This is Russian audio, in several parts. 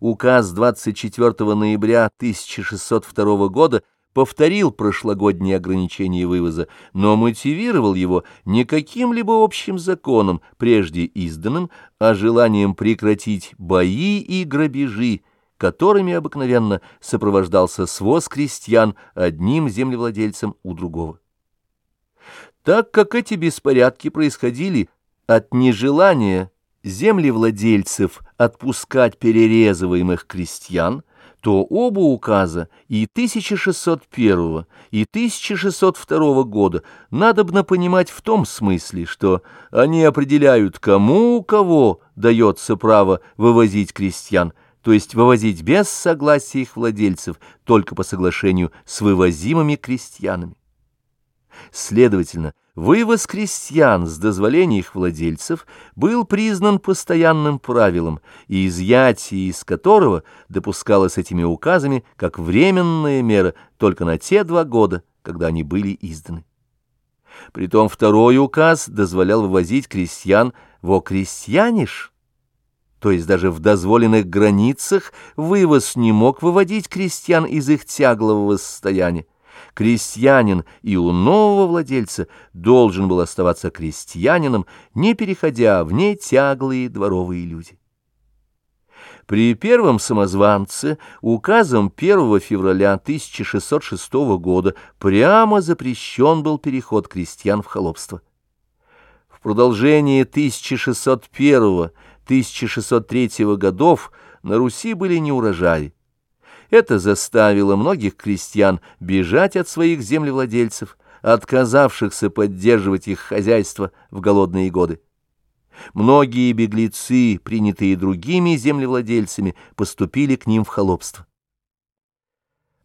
указ 24 ноября 1602 года повторил прошлогодние ограничения вывоза, но мотивировал его не каким-либо общим законом, прежде изданным, а желанием прекратить бои и грабежи, которыми обыкновенно сопровождался своз крестьян одним землевладельцем у другого. Так как эти беспорядки происходили от нежелания землевладельцев отпускать перерезываемых крестьян, то оба указа и 1601 и 1602 года надобно понимать в том смысле, что они определяют, кому у кого дается право вывозить крестьян, то есть вывозить без согласия их владельцев, только по соглашению с вывозимыми крестьянами. Следовательно, вывоз крестьян с дозволения их владельцев был признан постоянным правилом, и изъятие из которого допускалось этими указами как временная мера только на те два года, когда они были изданы. Притом второй указ дозволял вывозить крестьян во крестьяниш, то есть даже в дозволенных границах вывоз не мог выводить крестьян из их тяглового состояния крестьянин и у нового владельца должен был оставаться крестьянином, не переходя в нетяглые дворовые люди. При первом самозванце указом 1 февраля 1606 года прямо запрещен был переход крестьян в холопство. В продолжение 1601-1603 годов на Руси были неурожаи. Это заставило многих крестьян бежать от своих землевладельцев, отказавшихся поддерживать их хозяйство в голодные годы. Многие беглецы, принятые другими землевладельцами, поступили к ним в холопство.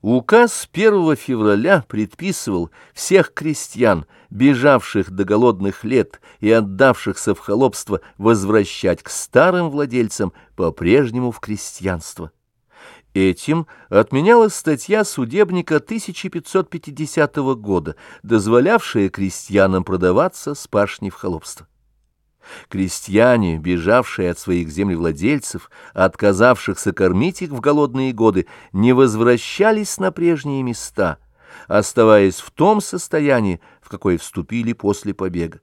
Указ 1 февраля предписывал всех крестьян, бежавших до голодных лет и отдавшихся в холопство, возвращать к старым владельцам по-прежнему в крестьянство. Этим отменялась статья судебника 1550 года, дозволявшая крестьянам продаваться с пашни в холопство. Крестьяне, бежавшие от своих землевладельцев, отказавшихся кормить их в голодные годы, не возвращались на прежние места, оставаясь в том состоянии, в какое вступили после побега.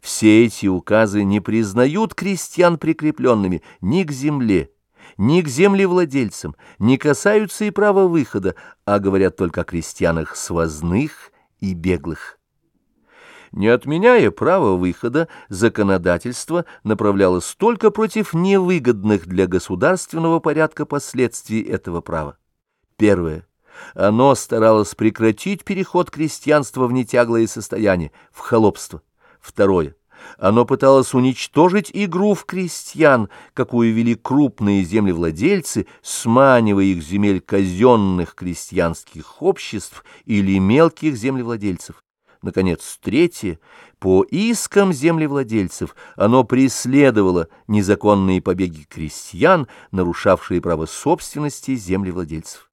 Все эти указы не признают крестьян прикрепленными ни к земле, ни к землевладельцам, не касаются и права выхода, а говорят только о крестьянах свозных и беглых. Не отменяя права выхода, законодательство направлялось только против невыгодных для государственного порядка последствий этого права. Первое. Оно старалось прекратить переход крестьянства в нетяглое состояние, в холопство. Второе оно пыталось уничтожить игру в крестьян, какую вели крупные землевладельцы, сманивая их земель казенных крестьянских обществ или мелких землевладельцев. Наконец, третье, по искам землевладельцев оно преследовало незаконные побеги крестьян, нарушавшие право собственности землевладельцев.